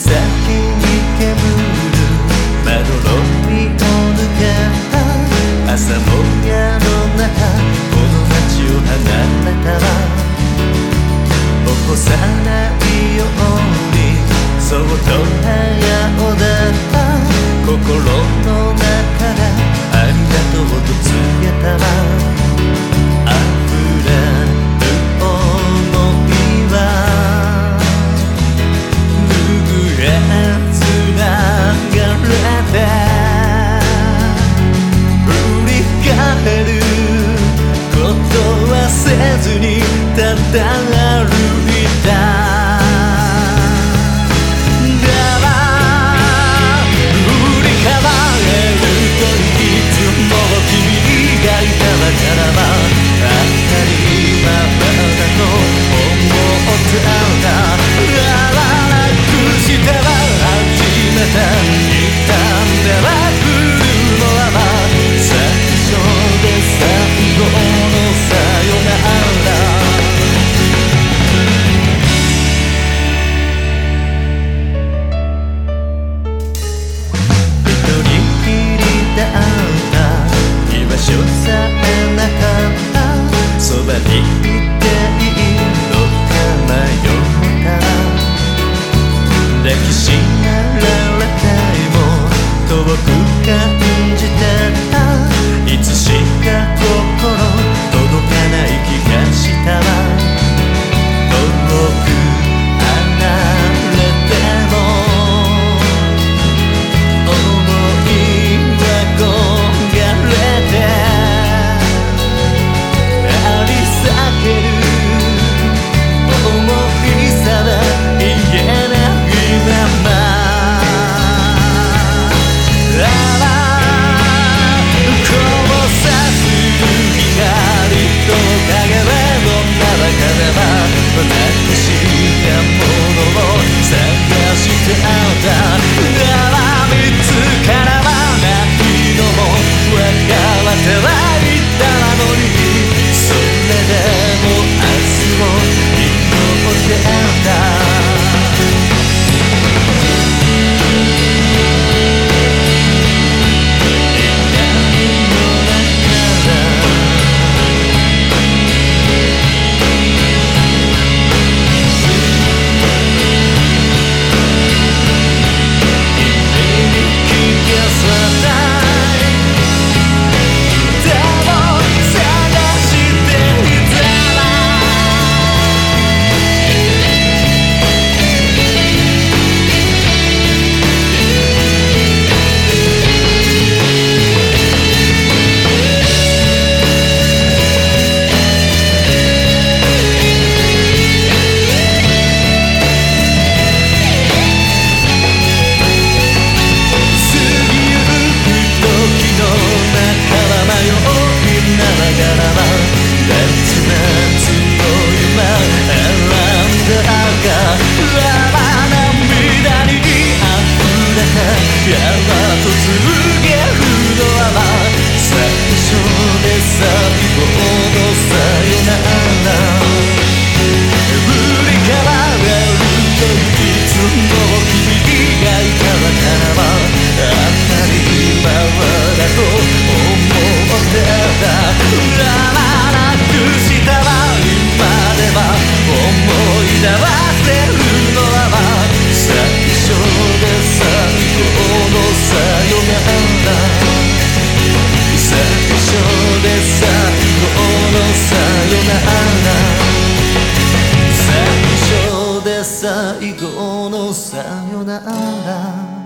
sunset く感じてた。いつしかと告げるのはまさよなら。